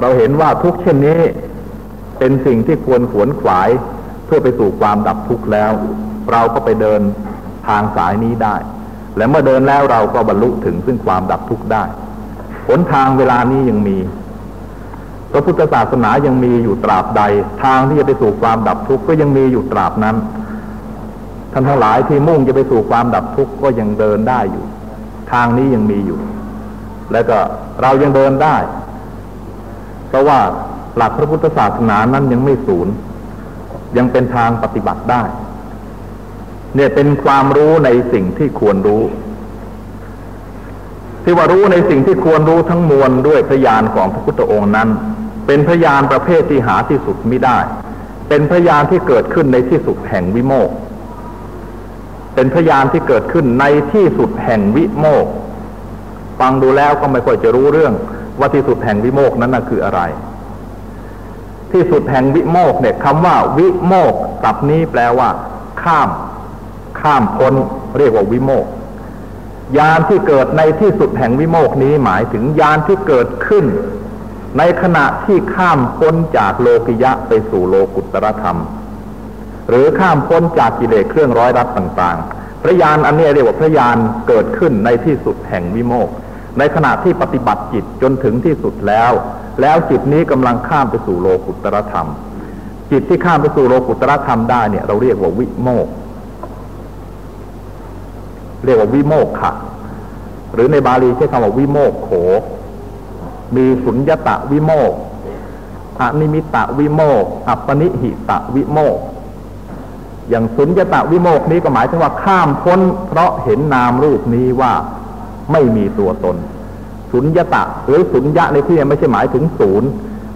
เราเห็นว่าทุกเช่นนี้ เป็นสิ่งที่ควรขวนขวายเพื่อไปสู่ความดับทุกข์แล้ว เราก็ไปเดินทางสายนี้ได้ และเมื่อเดินแล้วเราก็บรรลุถึงซึ่งความดับทุกข์ได้หนทางเวลานี้ยังมีพระพุทธศาสนายังมีอยู่ตราบใด ทางที่จะไปสู่ความดับทุกข์ก็ยังมีอยู่ตราบนั้น ท่านทั้งหลายที่มุ่งจะไปสู่ความดับทุกข์ก็ยังเดินได้อยู่ ทางนี้ยังมีอยู่ แล้วก็เรายังเดินได้ เพราะว่าหลักพระพุทธศาสนานั้นยังไม่สูญยังเป็นทางปฏิบัติได้ เนี่ยเป็นความรู้ในสิ่งที่ควรรู้ ที่ว่ารู้ในสิ่งที่ควรรู้ทั้งมวลด้วยพยานของพระพุทธองค์นั้น เป็นพยานประเภทที่หาที่สุดไม่ได้ เป็นพยานที่เกิดขึ้นในที่สุดแห่งวิโมกเป็นพยานที่เกิดขึ้นในที่สุดแห่งวิโมกฟังดูแล้วก็ไม่ค่อยจะรู้เรื่อง ว่าที่สุดแห่งวิโมกนั้นนะคืออะไร ที่สุดแห่งวิโมกเนี่ยคำว่าวิโมกศัพท์นี้แปลว่า ข้าม ข้ามพ้น เรียกว่าวิโมกยานที่เกิดในที่สุดแห่งวิโมกนี้หมายถึงยานที่เกิดขึ้น ในขณะที่ข้ามพ้นจากโลกิยะไปสู่โลกุตรธรรม หรือข้ามพ้นจากกิเลสเครื่องร้อยรัดต่าง ๆ พระยานอันนี้เรียกว่าพระยานเกิดขึ้นในที่สุดแห่งวิโมก ในขณะที่ปฏิบัติจิตจนถึงที่สุดแล้ว แล้วจิตนี้กำลังข้ามไปสู่โลกุตรธรรม จิตที่ข้ามไปสู่โลกุตรธรรมได้เนี่ยเราเรียกว่าวิโมกเรียกว่าวิโมกค่ะหรือในบาลีใช้คำว่าวิโมกโข มีสุญญตะวิโมกอนิมิตะวิโมกอัปปนิหิตะวิโมกอย่างสุญญตะวิโมกนี้ก็หมายถึงว่าข้ามพ้น เพราะเห็นนามรูปนี้ว่า ไม่มีตัวตน สุญญตะหรือสุญญะในที่นี้ไม่ใช่หมายถึงศูนย์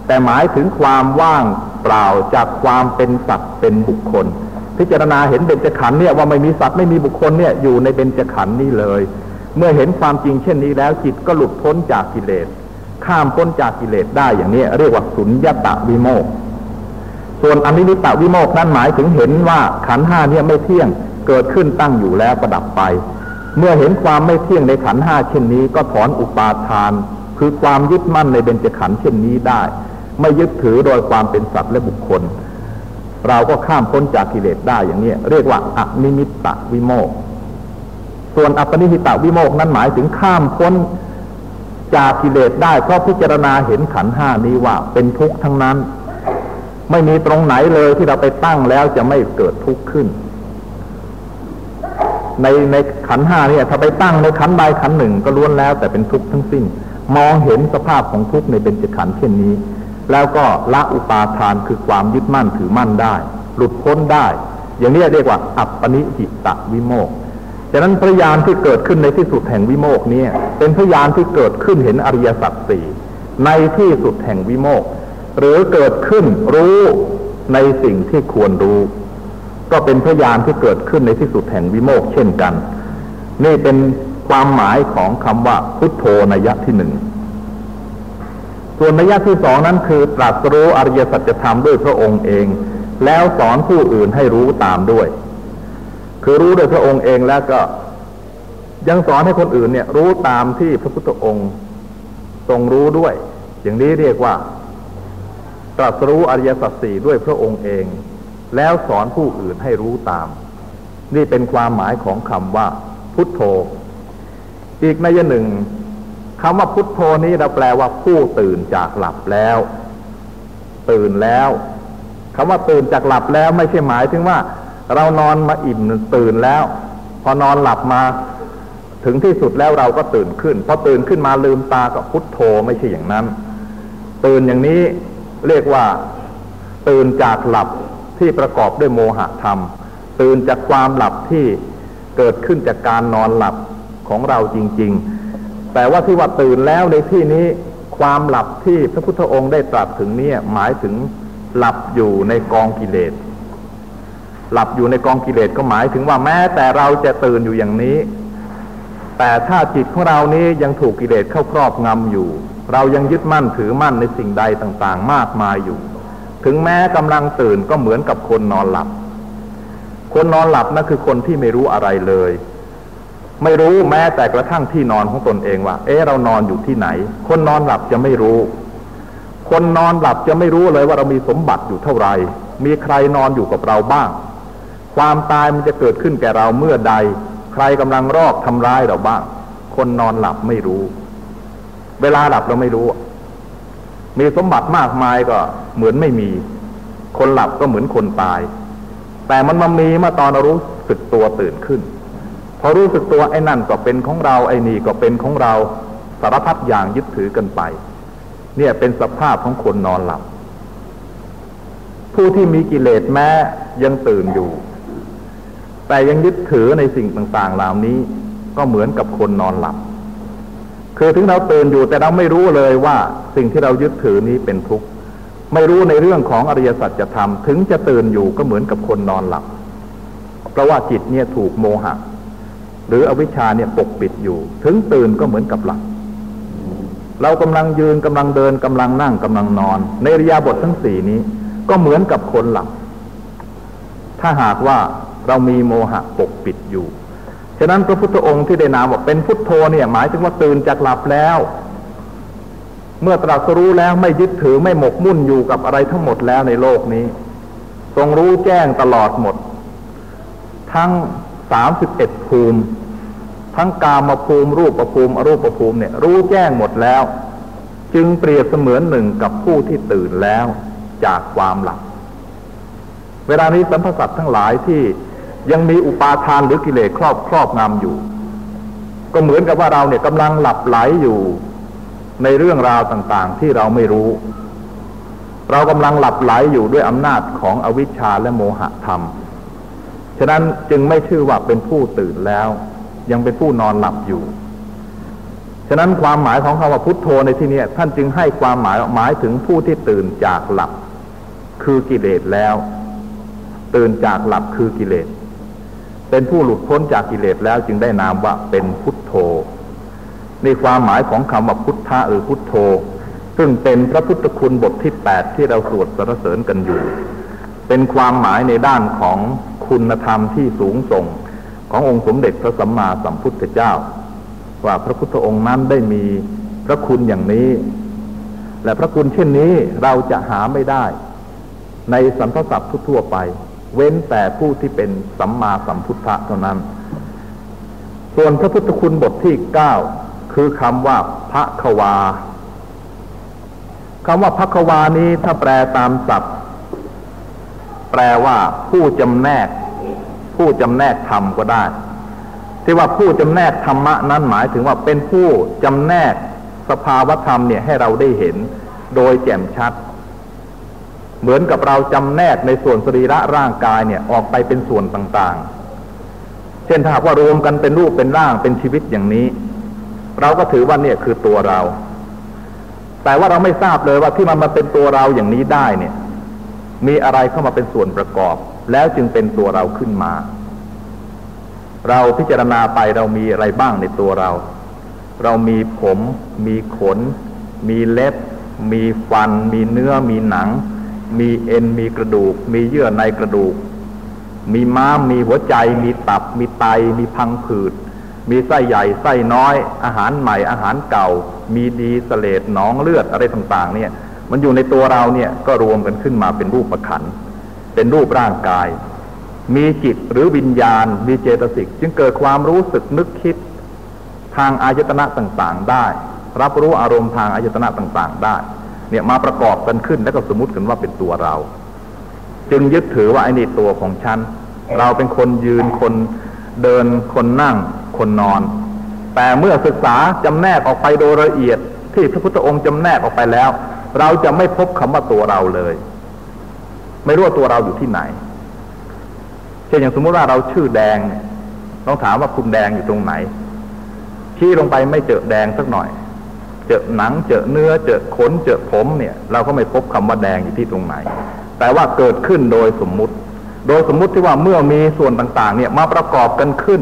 แต่หมายถึงความว่างเปล่าจากความเป็นสัตว์เป็นบุคคล พิจารณาเห็นเบญจขันธ์เนี่ยว่าไม่มีสัตว์ไม่มีบุคคลเนี่ยอยู่ในเบญจขันธ์นี้เลย เมื่อเห็นความจริงเช่นนี้แล้วจิตก็หลุดพ้นจากกิเลสข้ามพ้นจากกิเลสได้อย่างนี้เรียกว่าสุญญตวิโมกข์ส่วนอนิมิตตวิโมกข์นั้นหมายถึงเห็นว่าขันธ์ห้าเนี่ยไม่เที่ยงเกิดขึ้นตั้งอยู่แล้วก็ดับไป เมื่อเห็นความไม่เที่ยงในขันธ์ห้าเช่นนี้ ก็ถอนอุปาทาน คือความยึดมั่นในเบญจขันธ์เช่นนี้ได้ ไม่ยึดถือโดยความเป็นสัตว์และบุคคล เราก็ข้ามพ้นจากกิเลสได้อย่างนี้เรียกว่าอนิมิตตวิโมกข์ส่วนอัปนิหิตะวิโมกนั้นหมายถึงข้ามพ้นจากกิเลสได้เพราะพิจารณาเห็นขันห้านี้ว่าเป็นทุกข์ทั้งนั้น ไม่มีตรงไหนเลยที่เราไปตั้งแล้วจะไม่เกิดทุกข์ขึ้น ในในขันห้าเนี่ยถ้าไปตั้งในขันใดขันหนึ่งก็ล้วนแล้ว แต่เป็นทุกข์ทั้งสิ้น มองเห็นสภาพของทุกข์ในเป็นจขันเช่นนี้ แล้วก็ละอุปาทานคือความยึดมั่นถือมั่นได้ หลุดพ้นได้ อย่างนี้เรียกว่า อัปปนิหิตะวิโมกฉะนั้นพยานที่เกิดขึ้นในที่สุดแห่งวิโมกนี้เป็นพยานที่เกิดขึ้นเห็นอริยสัจสี่ในที่สุดแห่งวิโมกหรือเกิดขึ้นรู้ในสิ่งที่ควรรู้ ก็เป็นพยานที่เกิดขึ้นในที่สุดแห่งวิโมกเช่นกัน นี่เป็นความหมายของคำว่าพุทโธนัยะที่หนึ่งส่วนนัยยะที่สองนั้นคือ ตรัสรู้อริยสัจธรรมด้วยพระองค์เอง แล้วสอนผู้อื่นให้รู้ตามด้วย คือรู้โดยพระองค์เองแล้วก็ยังสอนให้คนอื่นเนี่ย รู้ตามที่พระพุทธองค์ทรงรู้ด้วย อย่างนี้เรียกว่า ตรัสรู้อริยสัจสี่ด้วยพระองค์เอง แล้วสอนผู้อื่นให้รู้ตาม นี่เป็นความหมายของคำว่า พุทโธ อีกในยหนึ่งคำว่าพุทโธนี้เราแปลว่าผู้ตื่นจากหลับแล้ว ตื่นแล้วคำว่าตื่นจากหลับแล้วไม่ใช่หมายถึงว่า เรานอนมาอิ่มตื่นแล้ว พอนอนหลับมา ถึงที่สุดแล้วเราก็ตื่นขึ้นพอตื่นขึ้นมาลืมตาก็พุทโธไม่ใช่อย่างนั้น ตื่นอย่างนี้เรียกว่า ตื่นจากหลับ ที่ประกอบด้วยโมหะธรรม ตื่นจากความหลับที่เกิดขึ้นจากการนอนหลับของเราจริง ๆ แต่ว่าที่ว่าตื่นแล้วในที่นี้ความหลับที่พระพุทธองค์ได้ตรัสถึงเนี่ยหมายถึงหลับอยู่ในกองกิเลส หลับอยู่ในกองกิเลสก็หมายถึงว่าแม้แต่เราจะตื่นอยู่อย่างนี้ แต่ถ้าจิตของเรานี้ยังถูกกิเลสเข้าครอบงำอยู่ เรายังยึดมั่นถือมั่นในสิ่งใดต่างๆ มากมายอยู่ ถึงแม้กำลังตื่นก็เหมือนกับคนนอนหลับ คนนอนหลับนั่นคือคนที่ไม่รู้อะไรเลย ไม่รู้แม้แต่กระทั่งที่นอนของตนเองว่า เอ๊ะเรานอนอยู่ที่ไหน คนนอนหลับจะไม่รู้คคนนอนหลับจะไม่รู้เลยว่าเรามีสมบัติอยู่เท่าไหร่ มีใครนอนอยู่กับเราบ้าง ความตายมันจะเกิดขึ้นแก่เราเมื่อใด ใครกำลังรอกทำร้ายเราบ้าง คนนอนหลับไม่รู้ เวลาหลับเราไม่รู้ มีสมบัติมากมายก็เหมือนไม่มี คนหลับก็เหมือนคนตาย แต่มันมามีเมื่อตอนรารู้สึกตัวตื่นขึ้น พอรู้สึกตัวไอ้นั่นก็เป็นของเราไอ้นี่ก็เป็นของเราสารพัดอย่างยึดถือกันไป เนี่ยเป็นสภาพของคนนอนหลับ ผู้ที่มีกิเลสแม้ยังตื่นอยู่ แต่ยังยึดถือในสิ่งต่างๆเหล่านี้ก็เหมือนกับคนนอนหลับ คือถึงเราตื่นอยู่แต่เราไม่รู้เลยว่าสิ่งที่เรายึดถือนี้เป็นทุกข์ไม่รู้ในเรื่องของอริยสัจธรรมถึงจะตื่นอยู่ก็เหมือนกับคนนอนหลับ เพราะว่าจิตเนี่ยถูกโมหะ หรืออวิชชาเนี่ยปกปิดอยู่ ถึงตื่นก็เหมือนกับหลับเรากำลังยืนกำลังเดินกำลังนั่งกำลังนอน ในริยาบททั้งสี่นี้ ก็เหมือนกับคนหลับ ถ้าหากว่าเรามีโมหะปกปิดอยู่ ฉะนั้นพระพุทธองค์ที่ได้นามว่าเป็นพุทโธเนี่ย หมายถึงว่าตื่นจากหลับแล้ว เมื่อตรัสรู้แล้วไม่ยึดถือไม่หมกมุ่นอยู่กับอะไรทั้งหมดแล้วในโลกนี้ ทรงรู้แจ้งตลอดหมด ทั้งสามสิบเอ็ดภูมิ ทั้งกามภูมิ รูปภูมิ อรูปภูมิเนี่ย รู้แจ้งหมดแล้ว จึงเปรียบเสมือนหนึ่งกับผู้ที่ตื่นแล้วจากความหลับ เวลานี้สัมพสัตทั้งหลายที่ ยังมีอุปาทานหรือกิเลสครอบครอบงำอยู่ ก็เหมือนกับว่าเราเนี่ยกำลังหลับไหลอยู่ในเรื่องราวต่างๆ ที่เราไม่รู้ เรากำลังหลับไหลอยู่ด้วยอำนาจของอวิชชาและโมหะธรรม ฉะนั้นจึงไม่ชื่อว่าเป็นผู้ตื่นแล้ว ยังเป็นผู้นอนหลับอยู่ ฉะนั้นความหมายของคำว่าพุทโธในที่นี้ท่านจึงให้ความหมายหมายถึงผู้ที่ตื่นจากหลับ คือกิเลสแล้ว ตื่นจากหลับคือกิเลส เป็นผู้หลุดพ้นจากกิเลสแล้วจึงได้นามว่าเป็นพุทโธในความหมายของคำว่าพุทธะหรือพุทโธ ซึ่งเป็นพระพุทธคุณบทที่แปดที่เราสวดสรรเสริญกันอยู่ เป็นความหมายในด้านของคุณธรรมที่สูงส่งขององค์สมเด็จพระสัมมาสัมพุทธเจ้า ว่าพระพุทธองค์นั้นได้มีพระคุณอย่างนี้ และพระคุณเช่นนี้เราจะหาไม่ได้ ในสัมพสัตว์ทั่วไป เว้นแต่ผู้ที่เป็นสัมมาสัมพุทธะเท่านั้น ส่วนพระพุทธคุณบทที่เก้าคือคำว่าพระควาคำว่าพระควานี้ถ้าแปลตามศัพท์ แปลว่าผู้จำแนก ผู้จำแนกธรรมก็ได้ ที่ว่าผู้จำแนกธรรมะนั้นหมายถึงว่าเป็นผู้จำแนกสภาวธรรมเนี่ยให้เราได้เห็น โดยแจ่มชัด เหมือนกับเราจำแนกในส่วนสรีระร่างกายเนี่ยออกไปเป็นส่วนต่างๆ เช่นถ้าหากว่ารวมกันเป็นรูปเป็นร่างเป็นชีวิตอย่างนี้ เราก็ถือว่าเนี่ยคือตัวเรา แต่ว่าเราไม่ทราบเลยว่าที่มันมาเป็นตัวเราอย่างนี้ได้เนี่ย มีอะไรเข้ามาเป็นส่วนประกอบ แล้วจึงเป็นตัวเราขึ้นมา เราพิจารณาไปเรามีอะไรบ้างในตัวเรา เรามีผม มีขน มีเล็บ มีฟัน มีเนื้อมีหนัง มีเอ็นมีกระดูก มีเยื่อในกระดูก มีม้ามมีหัวใจ มีตับ มีไต มีพังผืด มีไส้ใหญ่ไส้น้อย อาหารใหม่อาหารเก่า มีดีสเลดหนองเลือดอะไรต่างๆ เนี่ย มันอยู่ในตัวเราเนี่ยก็รวมกันขึ้นมาเป็นรูปประขัน เป็นรูปร่างกาย มีจิตหรือวิญญาณ มีเจตสิก จึงเกิดความรู้สึกนึกคิด ทางอายตนะต่างๆ ได้ รับรู้อารมณ์ทางอายตนะต่างๆ ได้ เนี่ยมาประกอบกันขึ้นแล้วก็สมมติกันว่าเป็นตัวเรา จึงยึดถือว่าไอ้นี่ตัวของฉัน เราเป็นคนยืนคนเดินคนนั่ง คนนอน แต่เมื่อศึกษาจำแนกออกไปโดยละเอียดที่พระพุทธองค์จำแนกออกไปแล้ว เราจะไม่พบคำว่าตัวเราเลย ไม่รู้ว่าตัวเราอยู่ที่ไหนเช่นอย่างสมมติว่าเราชื่อแดง ต้องถามว่าคุณแดงอยู่ตรงไหนชี้ลงไปไม่เจอแดงสักหน่อย เจอหนัง เจอเนื้อ เจอขน เจอผมเนี่ย เราก็ไม่พบคำว่าแดงอยู่ที่ตรงไหน แต่ว่าเกิดขึ้นโดยสมมุติ โดยสมมุติที่ว่าเมื่อมีส่วนต่างๆ เนี่ยมาประกอบกันขึ้น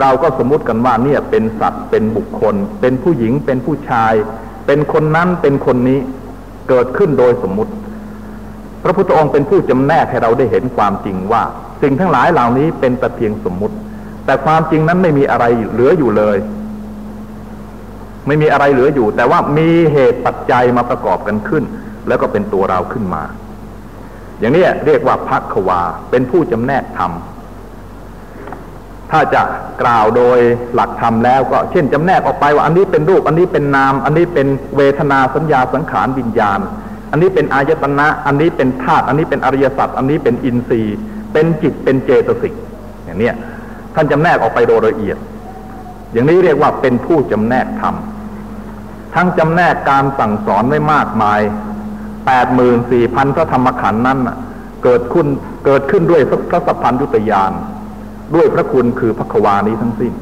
เราก็สมมุติกันว่าเนี่ยเป็นสัตว์เป็นบุคคล เป็นผู้หญิงเป็นผู้ชาย เป็นคนนั้นเป็นคนนี้เกิดขึ้นโดยสมมุติ พระพุทธองค์เป็นผู้จำแนกให้เราได้เห็นความจริงว่า สิ่งทั้งหลายเหล่านี้เป็นแต่เพียงสมมุติ แต่ความจริงนั้นไม่มีอะไรเหลืออยู่เลย ไม่มีอะไรเหลืออยู่ แต่ว่ามีเหตุปัจจัยมาประกอบกันขึ้น แล้วก็เป็นตัวเราขึ้นมา อย่างนี้เรียกว่าพักควาเป็นผู้จำแนกธรรมถ้าจะกล่าวโดยหลักธรรมแล้วก็เช่นจำแนกออกไปว่าอันนี้เป็นรูป อันนี้เป็นนาม อันนี้เป็นเวทนาสัญญาสังขารวิญญาณ อันนี้เป็นอายตนะ อันนี้เป็นธาตุอันนี้เป็นอริยสัจอันนี้เป็นอินทรีย์ เป็นจิตเป็นเจตสิกอย่างนี้ท่านจำแนกออกไปโดยละเอียด อย่างนี้เรียกว่าเป็นผู้จำแนกธรรม ทั้งจำแนกการสั่งสอนไม่มากมายแปดหมื่นสี่พันพระธรรมขันธ์นั้นเกิดขึ้นเกิดขึ้นด้วยพระสัพพัญญุตยานด้วยพระคุณคือพระควานี้ทั้งสิ้น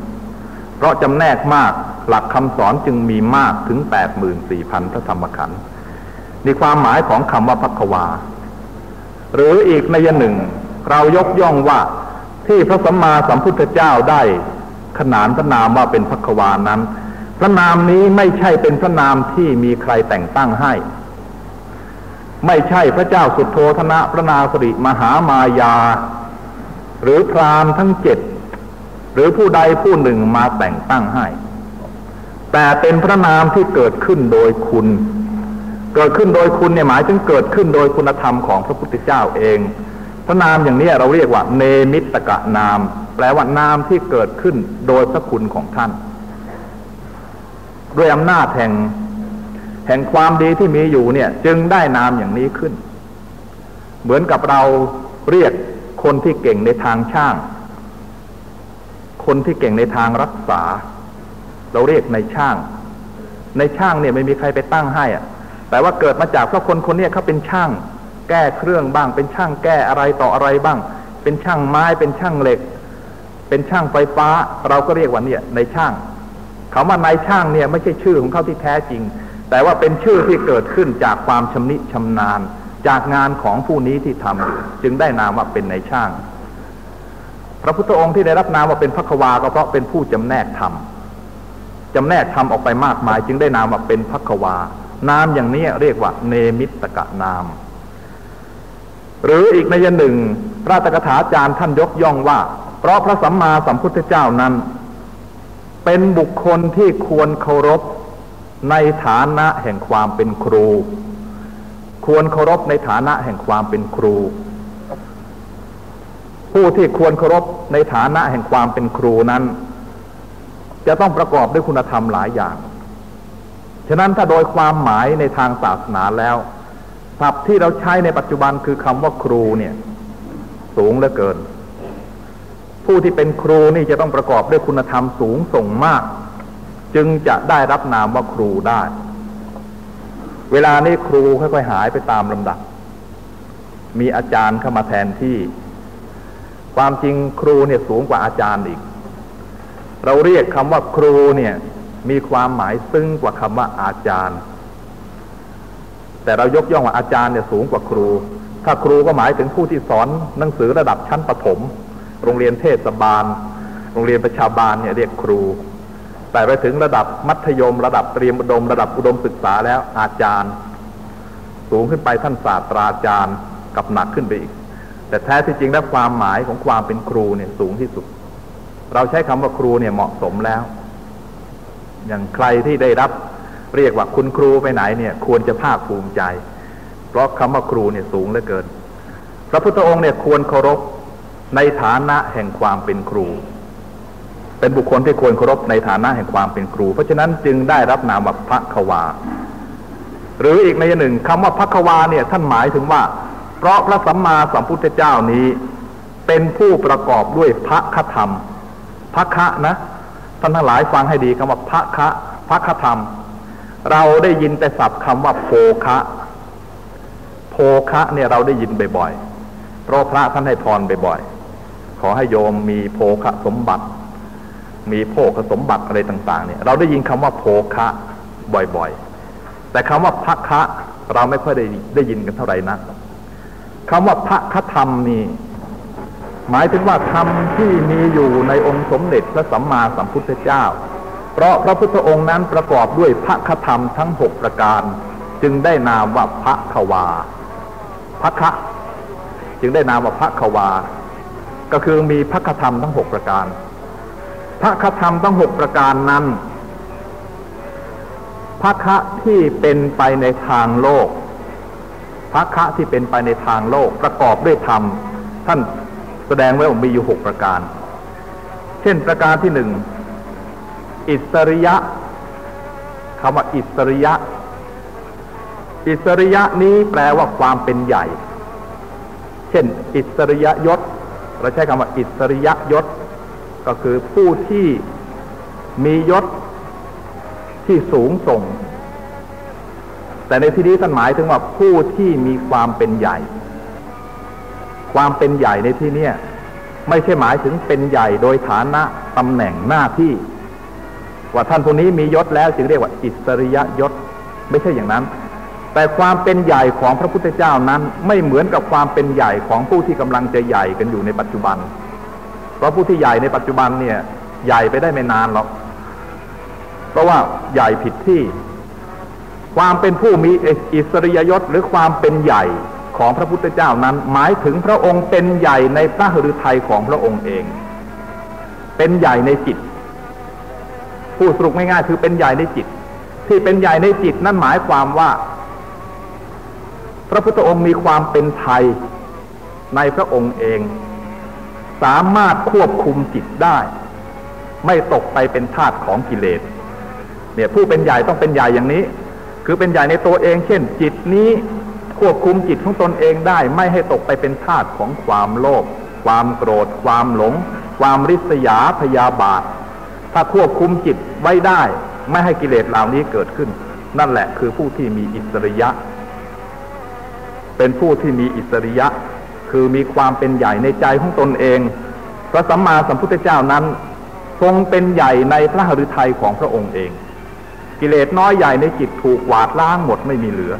เพราะจำแนกมากหลักคำสอนจึงมีมากถึงแปดหมื่นสี่พันพระธรรมขันธ์ในความหมายของคำว่าพระควา หรืออีกในยหนึ่ง เรายกย่องว่าที่พระสัมมาสัมพุทธเจ้าได้ขนานพระนามว่าเป็นพระควานั้น พระนามนี้ไม่ใช่เป็นพระนามที่มีใครแต่งตั้งให้ ไม่ใช่พระเจ้าสุโธธนะพระนาสริมหามายา หรือพรามทั้งเจ็ดหรือผู้ใดผู้หนึ่งมาแต่งตั้งให้ แต่เป็นพระนามที่เกิดขึ้นโดยคุณ เกิดขึ้นโดยคุณเนี่ยหมายถึงเกิดขึ้นโดยคุณธรรมของพระพุทธเจ้าเอง พระนามอย่างนี้เราเรียกว่า เนมิตกะนาม แปลว่านามที่เกิดขึ้นโดยพระคุณของท่าน ด้วยอำนาจแห่ง แห่งความดีที่มีอยู่เนี่ย จึงได้นามอย่างนี้ขึ้น เหมือนกับเราเรียกคนที่เก่งในทางช่าง คนที่เก่งในทางรักษา เราเรียกในช่าง ในช่างเนี่ยไม่มีใครไปตั้งให้อะแต่ว่าเกิดมาจากเพราะคนคนนี้เขาเป็นช่าง แก้เครื่องบ้าง เป็นช่างแก้อะไรต่ออะไรบ้าง เป็นช่างไม้เป็นช่างเหล็ก เป็นช่างไฟฟ้า เราก็เรียกว่าเนี่ยในช่าง เขาว่านายช่างเนี่ยไม่ใช่ชื่อของเขาที่แท้จริง แต่ว่าเป็นชื่อที่เกิดขึ้นจากความชำนิชำนาญ จากงานของผู้นี้ที่ทำจึงได้นามว่าเป็นนายช่าง พระพุทธองค์ที่ได้รับนามว่าเป็นพระควาก็เพราะเป็นผู้จำแนกธรรมจำแนกธรรมออกไปมากมาย จึงได้นามว่าเป็นพระควานามอย่างนี้เรียกว่า เนมิตกะนาม หรืออีกในยหนึ่งพระตกถาจารย์ท่านยกย่องว่า เพราะพระสัมมาสัมพุทธเจ้านั้น เป็นบุคคลที่ควรเคารพในฐานะแห่งความเป็นครู ควรเคารพในฐานะแห่งความเป็นครู ผู้ที่ควรเคารพในฐานะแห่งความเป็นครูนั้น จะต้องประกอบด้วยคุณธรรมหลายอย่าง ฉะนั้นถ้าโดยความหมายในทางศาสนาแล้วศัพท์ที่เราใช้ในปัจจุบันคือคำว่าครูเนี่ย สูงเหลือเกิน ผู้ที่เป็นครูนี่จะต้องประกอบด้วยคุณธรรมสูงส่งมาก จึงจะได้รับนามว่าครูได้ เวลานี้ครูค่อยๆหายไปตามลำดับ มีอาจารย์เข้ามาแทนที่ ความจริงครูเนี่ยสูงกว่าอาจารย์อีก เราเรียกคำว่าครูเนี่ย มีความหมายซึ้งกว่าคำว่าอาจารย์ แต่เรายกย่องว่าอาจารย์เนี่ยสูงกว่าครู ถ้าครูก็หมายถึงผู้ที่สอนหนังสือระดับชั้นประถม โรงเรียนเทศบาล โรงเรียนประชาบาลเนี่ยเรียกครู แต่ไปถึงระดับมัธยม ระดับเตรียมอุดม ระดับอุดมศึกษาแล้วอาจารย์ สูงขึ้นไปท่านศาสตราจารย์กับหนักขึ้นไปอีก แต่แท้ที่จริงแล้วความหมายของความเป็นครูเนี่ยสูงที่สุด เราใช้คำว่าครูเนี่ยเหมาะสมแล้ว อย่างใครที่ได้รับเรียกว่าคุณครูไปไหนเนี่ย ควรจะภาคภูมิใจ เพราะคำว่าครูเนี่ยสูงเหลือเกิน พระพุทธองค์เนี่ยควรเคารพ ในฐานะแห่งความเป็นครู เป็นบุคคลที่ควรเคารพในฐานะแห่งความเป็นครู เพราะฉะนั้นจึงได้รับนามว่าพระควา หรืออีกในหนึ่งคำว่าพระควาเนี่ยท่านหมายถึงว่า เพราะพระสัมมาสัมพุทธเจ้านี้ เป็นผู้ประกอบด้วยพระคธรรมพระคะนะท่านทั้งหลายฟังให้ดีคำว่าพระคะพระคธรรม เราได้ยินแต่ศัพท์คำว่าโภคะโภคะเนี่ยเราได้ยินบ่อยๆเพราะพระท่านให้พรบ่อยๆ อให้โยมมีโภคะสมบัติ มีโภคสมบัติอะไรต่าง ๆ เนี่ย เราได้ยินคำว่าโภคะบ่อยๆ แต่คำว่าพระคะเราไม่ค่อยได้ได้ยินกันเท่าไหร่นะคำว่าพระคธรรมนี่หมายถึงว่าธรรมที่มีอยู่ในองค์สมเด็จพระสัมมาสัมพุทธเจ้า เพราะพระพุทธองค์นั้นประกอบด้วยพระคธรรมทั้งหกประการ จึงได้นามว่าพระควาพระคะจึงได้นามว่าพระควา ก็คือมีพระคธรรมทั้งหกประการ พระคธรรมทั้งหกประการนั้นพระคะที่เป็นไปในทางโลกภคะที่เป็นไปในทางโลกประกอบด้วยธรรม ท่านแสดงไว้ว่ามีอยู่หกประการ เช่นประการที่หนึ่งอิสริยะคำว่าอิสริยะ อิสริยะนี้แปลว่าความเป็นใหญ่ เช่น อิสริยยศ เราใช้คำว่าอิสริยยศ ก็คือผู้ที่มียศที่สูงส่ง แต่ในที่นี้ท่านหมายถึงว่าผู้ที่มีความเป็นใหญ่ ความเป็นใหญ่ในที่นี้ไม่ใช่หมายถึงเป็นใหญ่โดยฐานะตำแหน่งหน้าที่ ว่าท่านผู้นี้มียศแล้วจึงเรียกว่าอิสริยยศ ไม่ใช่อย่างนั้น แต่ความเป็นใหญ่ของพระพุทธเจ้านั้นไม่เหมือนกับความเป็นใหญ่ของผู้ที่กำลังจะใหญ่กันอยู่ในปัจจุบัน เพราะผู้ที่ใหญ่ในปัจจุบันเนี่ยใหญ่ไปได้ไม่นานหรอก เพราะว่าใหญ่ผิดที่ ความเป็นผู้มีอิสริยยศหรือความเป็นใหญ่ของพระพุทธเจ้านั้น หมายถึงพระองค์เป็นใหญ่ในพระหฤทัยของพระองค์เอง เป็นใหญ่ในจิต ผู้สรุปง่ายๆคือเป็นใหญ่ในจิต ที่เป็นใหญ่ในจิตนั่นหมายความว่า พระพุทธองค์มีความเป็นไทยในพระองค์เอง สามารถควบคุมจิตได้ ไม่ตกไปเป็นทาสของกิเลสเนี่ยผู้เป็นใหญ่ต้องเป็นใหญ่อย่างนี้ คือเป็นใหญ่ในตัวเอง เช่น จิตนี้ควบคุมจิตของตนเองได้ ไม่ให้ตกไปเป็นทาสของความโลภความโกรธ ความหลง ความริษยาพยาบาท ถ้าควบคุมจิตไว้ได้ ไม่ให้กิเลสเหล่านี้เกิดขึ้น นั่นแหละคือผู้ที่มีอิสริยะ เป็นผู้ที่มีอิสริยะ คือมีความเป็นใหญ่ในใจของตนเอง พระสัมมาสัมพุทธเจ้านั้น ทรงเป็นใหญ่ในพระหฤทัยของพระองค์เอง กิเลสน้อยใหญ่ในจิตถูกหวาดล้างหมดไม่มีเหลือ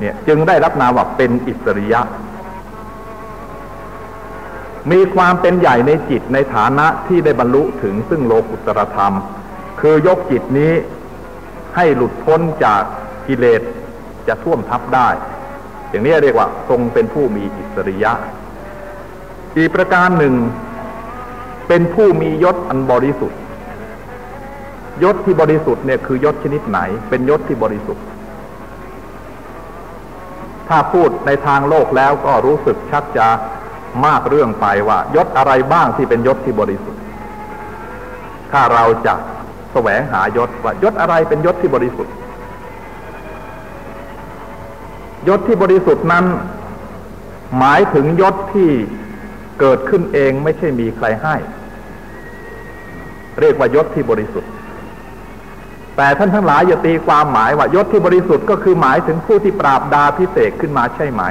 เนี่ยจึงได้รับนามว่าเป็นอิสริยะ มีความเป็นใหญ่ในจิตในฐานะที่ได้บรรลุถึงซึ่งโลกุตรธรรม คือยกจิตนี้ให้หลุดพ้นจากกิเลสจะท่วมทับได้ อย่างนี้เรียกว่าทรงเป็นผู้มีอิสริยะ อีกประการหนึ่ง เป็นผู้มียศอันบริสุทธิ์ ยศที่บริสุทธิ์เนี่ยคือยศชนิดไหน เป็นยศที่บริสุทธิ์ ถ้าพูดในทางโลกแล้วก็รู้สึกชักจะมากเรื่องไปว่ายศอะไรบ้างที่เป็นยศที่บริสุทธิ์ ถ้าเราจะแสวงหายศว่ายศอะไรเป็นยศที่บริสุทธิ์ ยศที่บริสุทธิ์นั้น หมายถึงยศที่เกิดขึ้นเองไม่ใช่มีใครให้ เรียกว่ายศที่บริสุทธิ์ แต่ท่านทั้งหลายอย่าตีความหมายว่ายศที่บริสุทธิ์ก็คือหมายถึงผู้ที่ปราบดาพิเศษขึ้นมาใช่ไหม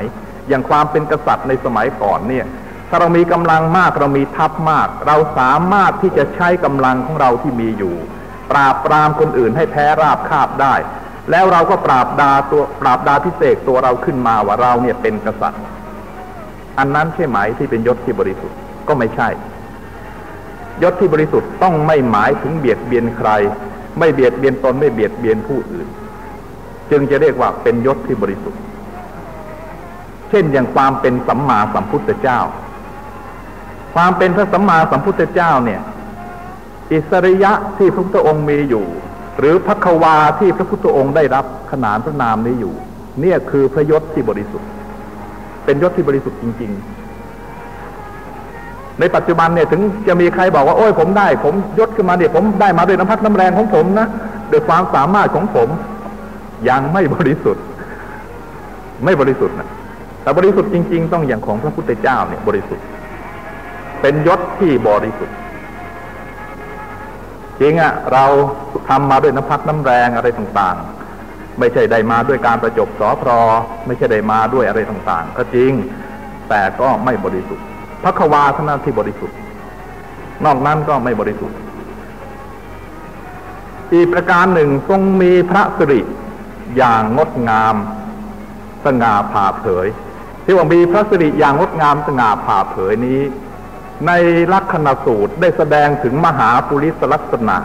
อย่างความเป็นกษัตริย์ในสมัยก่อนเนี่ย ถ้าเรามีกำลังมากเรามีทัพมาก เราสามารถที่จะใช้กำลังของเราที่มีอยู่ ปราบปรามคนอื่นให้แพ้ราบคาบได้ แล้วเราก็ปราบดาตัวปราบดาพิเศษตัวเราขึ้นมาว่าเราเนี่ยเป็นกษัตริย์ อันนั้นใช่ไหมที่เป็นยศที่บริสุทธิ์ก็ไม่ใช่ ยศที่บริสุทธิ์ต้องไม่หมายถึงเบียดเบียนใคร ไม่เบียดเบียนตนไม่เบียดเบียนผู้อื่น จึงจะเรียกว่าเป็นยศที่บริสุทธิ์ เช่นอย่างความเป็นสัมมาสัมพุทธเจ้า ความเป็นพระสัมมาสัมพุทธเจ้าเนี่ย อิสริยะที่พระพุทธองค์มีอยู่ หรือพระควาที่พระพุทธองค์ได้รับขนานพระนามนี้อยู่ เนี่ยคือพระยศที่บริสุทธิ์ เป็นยศที่บริสุทธิ์จริง ๆ ในปัจจุบันเนี่ยถึงจะมีใครบอกว่าโอ้ยผมได้ ผมยศขึ้นมาเนี่ยผมได้มาด้วยน้ำพักน้ำแรงของผมนะด้วยความสามารถของผม ยังไม่บริสุทธิ์ ไม่บริสุทธิ์นะแต่บริสุทธิ์จริง ๆ ต้องอย่างของพระพุทธเจ้าเนี่ยบริสุทธิ์ เป็นยศที่บริสุทธิ์ จริงอะ่ะเราทำมาด้วยน้ำพักน้ำแรงอะไรต่างๆ ไม่ใช่ได้มาด้วยการประจบสอพรไม่ใช่ได้มาด้วยอะไรต่างๆ ก็จริงแต่ก็ไม่บริสุทธิ์พระควาเท่านั้นที่บริสุทธิ์ นอกนั้นก็ไม่บริสุทธิ์ อีกประการหนึ่งทรงมีพระสิริอย่างงดงามสง่าผ่าเผย ที่ว่ามีพระสิริอย่างงดงามสง่าผ่าเผยนี้ ในลักษณสูตรได้แสดงถึงมหาปุริสลักษณะ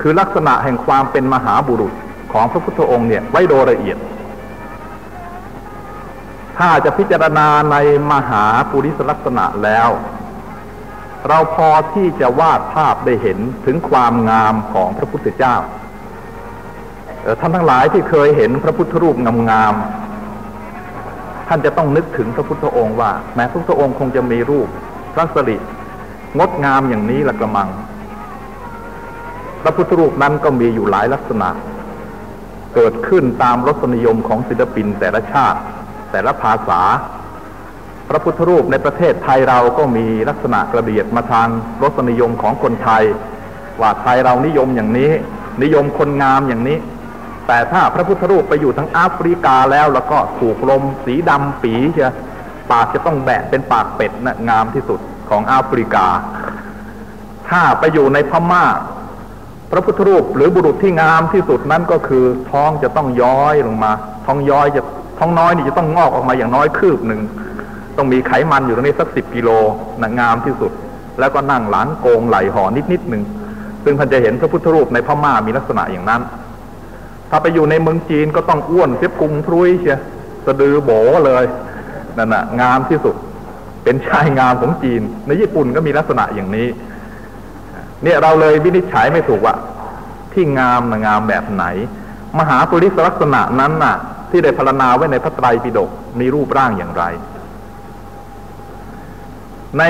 คือลักษณะแห่งความเป็นมหาบุรุษของพระพุทธองค์เนี่ยไว้โดยละเอียด ถ้าจะพิจารณาในมหาปุริสลักษณะแล้ว เราพอที่จะวาดภาพได้เห็นถึงความงามของพระพุทธเจ้าท่านทั้งหลายที่เคยเห็นพระพุทธรูปงามๆท่านจะต้องนึกถึงพระพุทธองค์ว่าแม้พระพุทธองค์คงจะมีรูป ระสริงดงามอย่างนี้ละกระมัง พระพุทธรูปนั้นก็มีอยู่หลายลักษณะ เกิดขึ้นตามรสนิยมของศิลปินแต่ละชาติ แต่ละภาษา พระพุทธรูปในประเทศไทยเราก็มีลักษณะกระเดียดมาทางรสนิยมของคนไทย ว่าไทยเรานิยมอย่างนี้ นิยมคนงามอย่างนี้ แต่ถ้าพระพุทธรูปไปอยู่ทั้งแอฟริกาแล้วแล้วก็ถูกลมสีดำปีเชีย ปากจะต้องแบะเป็นปากเป็ดนะงามที่สุดของแอฟริกา ถ้าไปอยู่ในพม่า พระพุทธรูปหรือบุรุษที่งามที่สุดนั้นก็คือ ท้องจะต้องย้อยลงมา ท้องย้อยจะท้องน้อยนี่จะต้องงอกออกมาอย่างน้อยคืบหนึ่งต้องมีไขมันอยู่ตรงนี้สักสิบกิโลนะงามที่สุด แล้วก็นั่งหลังโกงไหลห่อนิดนิดหนึ่งซึ่งท่านจะเห็นพระพุทธรูปในพม่ามีลักษณะอย่างนั้น ถ้าไปอยู่ในเมืองจีนก็ต้องอ้วนเสียพุงพรุยเชียสะดือโบเลย นั่นนะงามที่สุด เป็นชายงามของจีน ในญี่ปุ่นก็มีลักษณะอย่างนี้ เนี่ยเราเลยวินิจฉัยไม่ถูกว่า ที่งามนะงามแบบไหน มหาปุริสลักษณะนั้นน่ะ ที่ได้พรรณนาไว้ในพระไตรปิฎกมีรูปร่างอย่างไร ใน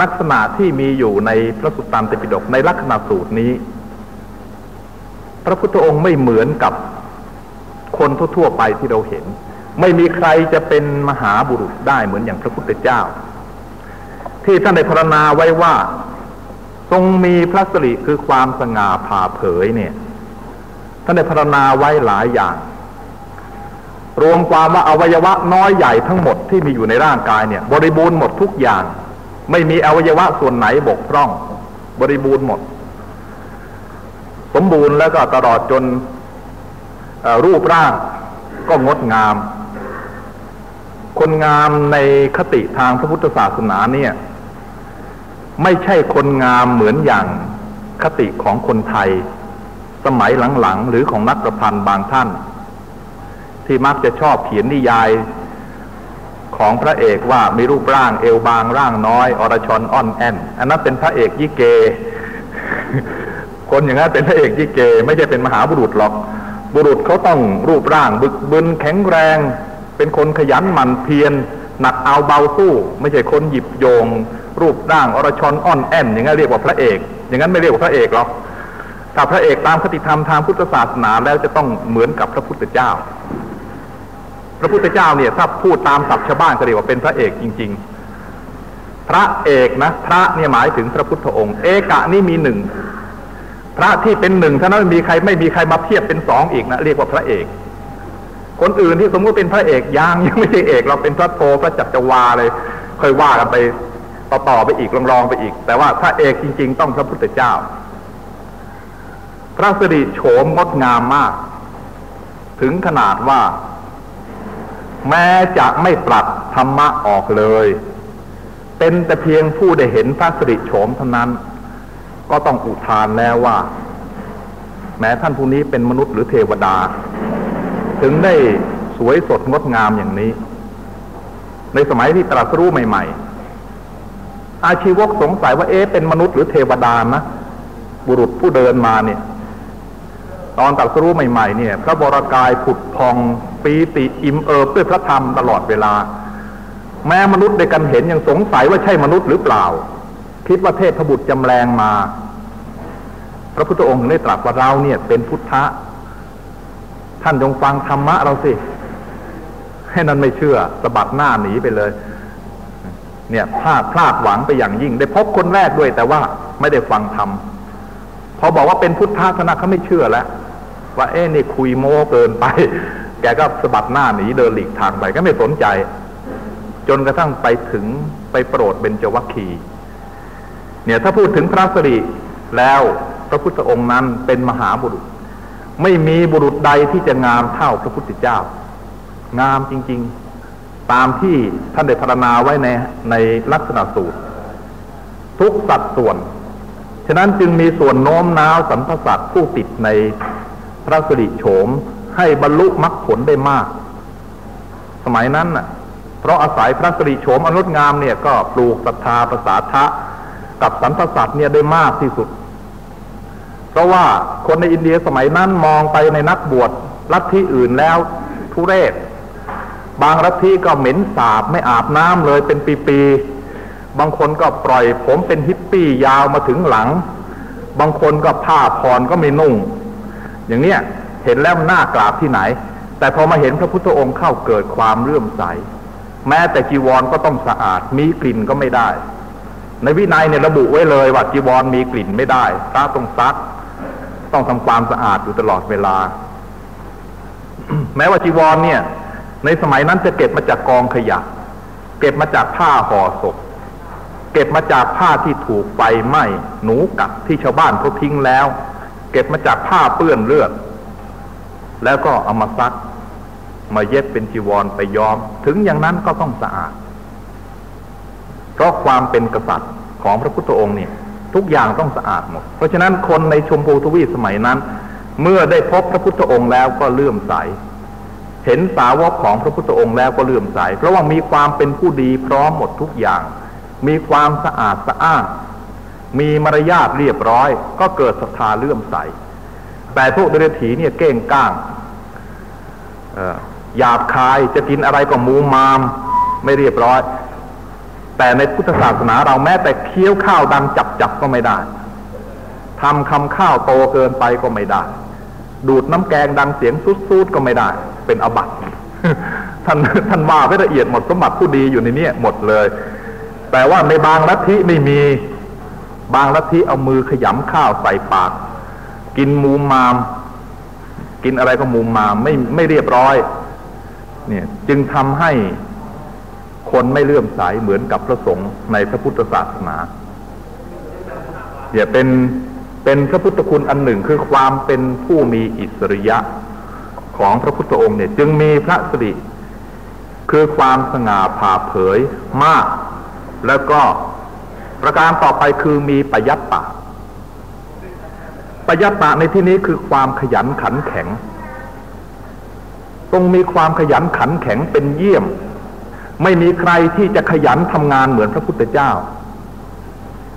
ลักษณะที่มีอยู่ในพระสุตตันตปิฎกในลักษณะสูตรนี้ พระพุทธองค์ไม่เหมือนกับคนทั่วๆไปที่เราเห็น ไม่มีใครจะเป็นมหาบุรุษได้เหมือนอย่างพระพุทธเจ้า ที่ท่านได้พรรณนาไว้ว่า ทรงมีพระสิริคือความสง่าผ่าเผยเนี่ย ท่านได้พรรณนาไว้หลายอย่าง รวมความว่าอวัยวะน้อยใหญ่ทั้งหมดที่มีอยู่ในร่างกายเนี่ย บริบูรณ์หมดทุกอย่าง ไม่มีอวัยวะส่วนไหนบกพร่อง บริบูรณ์หมด สมบูรณ์แล้วก็ตลอดจนรูปร่างก็งดงาม คนงามในคติทางพระพุทธศาสนาเนี่ย ไม่ใช่คนงามเหมือนอย่างคติของคนไทย สมัยหลังๆ หรือของนักประพันธ์บางท่าน ที่มักจะชอบเขียนนิยายของพระเอกว่ามีรูปร่างเอวบางร่างน้อย อรชรอ่อนแอนอันนั้นเป็นพระเอกยิเก คนอย่างนั้นเป็นพระเอกยิเก ไม่ใช่เป็นมหาบุรุษหรอก บุรุษเขาต้องรูปร่างบึกบึนแข็งแรง เป็นคนขยันหมั่นเพียรหนักเอาเบาสู้ ไม่ใช่คนหยิบโยง รูปร่างอรชรอ่อนแอนอย่างนั้นเรียกว่าพระเอก อย่างนั้นไม่เรียกว่าพระเอกหรอกถ้าพระเอกตามคติธรรมทางพุทธศาสนาแล้วจะต้องเหมือนกับพระพุทธเจ้า พระพุทธเจ้าเนี่ยถ้าพูดตามศัพท์ชาวบ้านก็เรียกว่าเป็นพระเอกจริง ๆ พระเอกนะ พระเนี่ยหมายถึงพระพุทธองค์ เอกะนี่มีหนึ่งพระที่เป็นหนึ่งเท่านั้นมีใครไม่มีใครมาเทียบเป็นสองอีกนะเรียกว่าพระเอก คนอื่นที่สมมติเป็นพระเอกยังยังไม่ใช่เอกเราเป็นพระโทพระจักรวาเลยค่อยว่ากันไปต่อต่อไปอีกลองๆไปอีก แต่ว่าถ้าเอกจริง ๆ ต้องพระพุทธเจ้า พระสิริโฉมงดงามมาก ถึงขนาดว่า แม้จะไม่ตรัสธรรมะออกเลย เป็นแต่เพียงผู้ได้เห็นพระสิริโฉมเท่านั้น ก็ต้องอุทานแล้วว่า แม้ท่านผู้นี้เป็นมนุษย์หรือเทวดา ถึงได้สวยสดงดงามอย่างนี้ ในสมัยที่ตรัสรู้ใหม่ ๆ อาชีวกสงสัยว่าเอ๊ะเป็นมนุษย์หรือเทวดานะบุรุษผู้เดินมาเนี่ย ตอนตรัสรู้ใหม่ ๆ เนี่ย พระบรากายผุดพองปีติอิ่มเอิบด้วยพระธรรมตลอดเวลา แม้มนุษย์ในกันเห็นยังสงสัยว่าใช่มนุษย์หรือเปล่า คิดว่าเทพบุตรจำแรงมา พระพุทธองค์ได้ตรัสว่าเราเนี่ยเป็นพุทธะ ท่านจงฟังธรรมะเราสิให้นั้นไม่เชื่อสะบัดหน้าหนีไปเลย เนี่ยพลาดพลาดหวังไปอย่างยิ่ง ได้พบคนแรกด้วยแต่ว่าไม่ได้ฟังธรรมพอบอกว่าเป็นพุทธะธนะเขาไม่เชื่อแล้ว ว่าเอ๊นี่คุยโม้เกินไป แกก็สะบัดหน้าหนีเดินหลีกทางไปก็ไม่สนใจ จนกระทั่งไปถึงไปโปรดเบญจวัคคีเนี่ยถ้าพูดถึงพระสริแล้วพระพุทธองค์นั้นเป็นมหาบุรุษ ไม่มีบุรุษใดที่จะงามเท่าพระพุทธเจ้า งามจริง ๆ ตามที่ท่านได้พรรณนาไว้ในในลักษณะสูตร ทุกสัดส่วน ฉะนั้นจึงมีส่วนโน้มน้าวสัมพสัตผู้ติดในพระสิริโฉมให้บรรลุมรรคผลได้มาก สมัยนั้นน่ะ เพราะอาศัยพระสิริโฉมอนนุงามเนี่ยก็ปลูกศรัทธาประสาทะกับสันพสัตเนี่ยได้มากที่สุด ราะว่าคนในอินเดียสมัยนั้นมองไปในนักบวชลัทธิอื่นแล้วทุเรศ บางรัทีก็เหม็นสาบไม่อาบน้ำเลยเป็นปีๆบางคนก็ปล่อยผมเป็นฮิปปี้ยาวมาถึงหลัง บางคนก็ผ้าผ่อนก็ไม่นุ่ง อย่างเนี้ยเห็นแล้วน่ากราบที่ไหน แต่พอมาเห็นพระพุทธองค์เข้าเกิดความเลื่อมใส แม้แต่จีวรก็ต้องสะอาดมีกลิ่นก็ไม่ได้ ในวินัยเนี่ยระบุไว้เลยว่าจีวรมีกลิ่นไม่ได้ตาต้องซัก ต้องทำความสะอาดอยู่ตลอดเวลา แม้ว่าจีวรเนี่ย ในสมัยนั้นจะเก็บมาจากกองขยะ เก็บมาจากผ้าห่อศพ เก็บมาจากผ้าที่ถูกไฟไหม้หนูกัดที่ชาวบ้านเขาทิ้งแล้ว เก็บมาจากผ้าเปื้อนเลือด แล้วก็เอามาซัก มาเย็บเป็นจีวรไปย้อม ถึงอย่างนั้นก็ต้องสะอาด เพราะความเป็นกษัตริย์ของพระพุทธองค์เนี่ย ทุกอย่างต้องสะอาดหมด เพราะฉะนั้นคนในชมพูทวีสมัยนั้น เมื่อได้พบพระพุทธองค์แล้วก็เลื่อมใส เห็นสาวกของพระพุทธองค์แล้วก็เลื่อมใส เพราะว่ามีความเป็นผู้ดีพร้อมหมดทุกอย่าง มีความสะอาดสะอ้านมีมารยาทเรียบร้อย ก็เกิดศรัทธาเลื่อมใส แต่พวกเดรัจฉีเนี่ยเก้งก้างหยาบคายจะกินอะไรก็มูมาม ไม่เรียบร้อย แต่ในพุทธศาสนาเราแม้แต่เคี้ยวข้าวดังจับจับก็ไม่ได้ทำคำข้าวโตเกินไปก็ไม่ได้ ดูดน้ำแกงดังเสียงซุดๆก็ไม่ได้ เป็นอบัตท่านท่านว่าไว้ละเอียดหมดสมบัติผู้ดีอยู่ในนี้หมดเลย แต่ว่าในบางลัทธิไม่มีบางลัทธิเอามือขยำข้าวใส่ปาก กินมูมาม กินอะไรก็มูมามไม่ไม่เรียบร้อย เนี่ย จึงทำให้ คนไม่เลื่อมใสเหมือนกับพระสงฆ์ในพระพุทธศาสนาเนี่ยเป็นเป็นพระพุทธคุณอันหนึ่งคือความเป็นผู้มีอิสริยะของพระพุทธองค์เนี่ย จึงมีพระสิริคือความสง่าผ่าเผยมาก แล้วก็ประการต่อไปคือมีปยัตตะปยัตตะในที่นี้คือความขยันขันแข็ง ต้องมีความขยันขันแข็งเป็นเยี่ยม ไม่มีใครที่จะขยันทำงานเหมือนพระพุทธเจ้า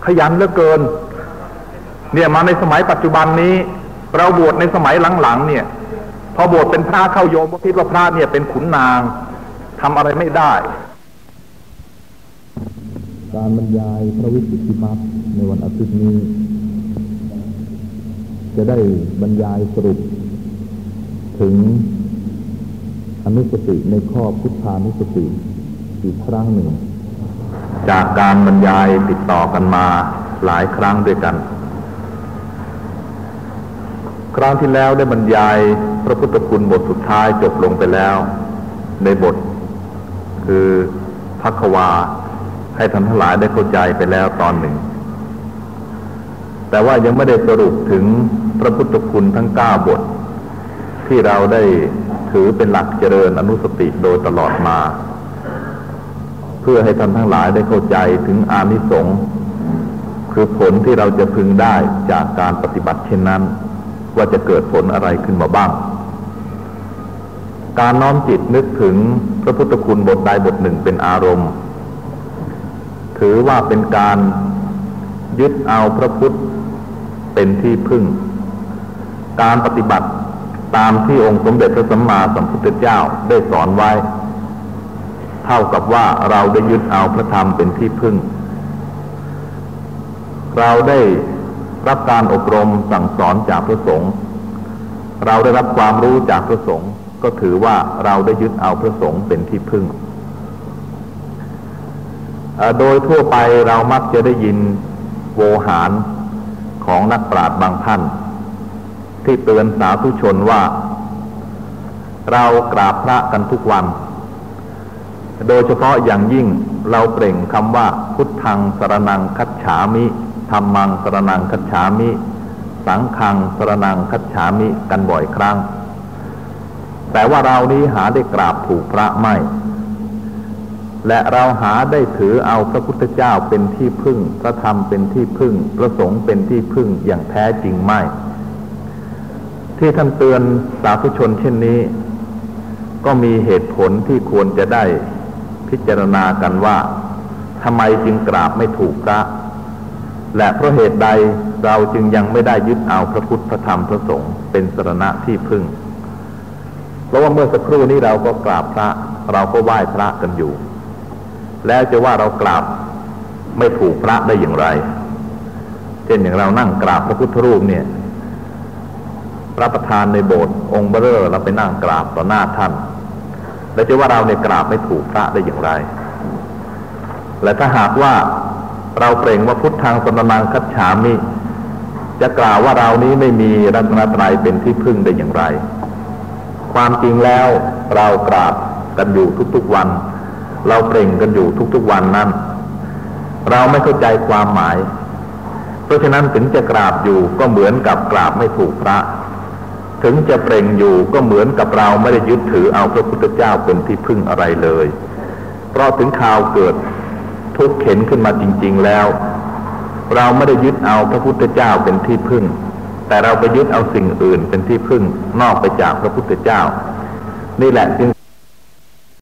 ขยันเหลือเกิน เนี่ยมาในสมัยปัจจุบันนี้ เราบวชในสมัยหลังๆเนี่ย พอบวชเป็นพระเข้าโยมก็คิดว่าพระเนี่ยเป็นขุนนางทำอะไรไม่ได้ การบรรยายพระวิสุทธิมรรคในวันอาทิตย์นี้ จะได้บรรยายสรุป ถึงอนุสติในข้อพุทธานุสติ อีกครั้งหนึ่ง จากการบรรยายติดต่อกันมาหลายครั้งด้วยกัน ครั้งที่แล้วได้บรรยายพระพุทธคุณบทสุดท้ายจบลงไปแล้ว ในบท คือพักวาให้ท่านทั้งหลายได้เข้าใจไปแล้วตอนหนึ่ง แต่ว่ายังไม่ได้สรุปถึงพระพุทธคุณทั้งเก้าบท ที่เราได้ถือเป็นหลักเจริญอนุสติโดยตลอดมา เพื่อให้ท่านทั้งหลายได้เข้าใจถึงอานิสงส์คือผลที่เราจะพึงได้จากการปฏิบัติเช่นนั้น ว่าจะเกิดผลอะไรขึ้นมาบ้าง การน้อมจิตนึกถึงพระพุทธคุณบทใดบทหนึ่งเป็นอารมณ์ ถือว่าเป็นการยึดเอาพระพุทธเป็นที่พึ่ง การปฏิบัติตามที่องค์สมเด็จพระสัมมาสัมพุทธเจ้าได้สอนไว้ เท่ากับว่าเราได้ยึดเอาพระธรรมเป็นที่พึ่ง เราได้รับการอบรมสั่งสอนจากพระสงฆ์เราได้รับความรู้จากพระสงฆ์ก็ถือว่าเราได้ยึดเอาพระสงฆ์เป็นที่พึ่ง โดยทั่วไปเรามักจะได้ยินโวหารของนักปราชญ์บางท่าน ที่เตือนสาธุชนว่า เรากราบพระกันทุกวัน โดยเฉพาะอย่างยิ่งเราเปล่งคำว่า พุทธังสรนังคัจฉามิธรรมังสรนังคัจฉามิ สังฆังสรนังคัจฉามิกันบ่อยครั้ง แต่ว่าเรานี้หาได้กราบถูกพระไม่ และเราหาได้ถือเอาพระพุทธเจ้าเป็นที่พึ่ง พระธรรมเป็นที่พึ่ง พระสงฆ์เป็นที่พึ่งอย่างแท้จริงไม่ ที่ท่านเตือนสาธุชนเช่นนี้ ก็มีเหตุผลที่ควรจะได้ พิจารณากันว่าทำไมจึงกราบไม่ถูกพระ และเพราะเหตุใดเราจึงยังไม่ได้ยึดเอาพระพุทธพระธรรมพระสงฆ์เป็นสรณะที่พึ่ง เพราะว่าเมื่อสักครู่นี้เราก็กราบพระ เราก็ไหว้พระกันอยู่ แล้วจะว่าเรากราบไม่ถูกพระได้อย่างไร เช่นอย่างเรานั่งกราบพระพุทธรูปเนี่ยพระประธานในโบสถ์องค์เบอร์เราไปนั่งกราบต่อหน้าท่าน แล้วจะว่าเราเนี่ยกราบไม่ถูกพระได้อย่างไร และถ้าหากว่าเราเปล่งว่าพุทธังสนนังคัจฉามิ จะกล่าวว่าเรานี้ไม่มีรัตนตรัยเป็นที่พึ่งได้อย่างไร ความจริงแล้วเรากราบกันอยู่ทุกๆวัน เราเปล่งกันอยู่ทุกๆวันนั้น เราไม่เข้าใจความหมาย เพราะฉะนั้นถึงจะกราบอยู่ก็เหมือนกับกราบไม่ถูกพระ ถึงจะเปล่งอยู่ก็เหมือนกับเราไม่ได้ยึดถือเอาพระพุทธเจ้าเป็นที่พึ่งอะไรเลย เพราะถึงข่าวเกิดทุกข์เข็นขึ้นมาจริง ๆแล้ว เราไม่ได้ยึดเอาพระพุทธเจ้าเป็นที่พึ่ง แต่เราไปยึดเอาสิ่งอื่นเป็นที่พึ่งนอกไปจากพระพุทธเจ้า นี่แหละจึง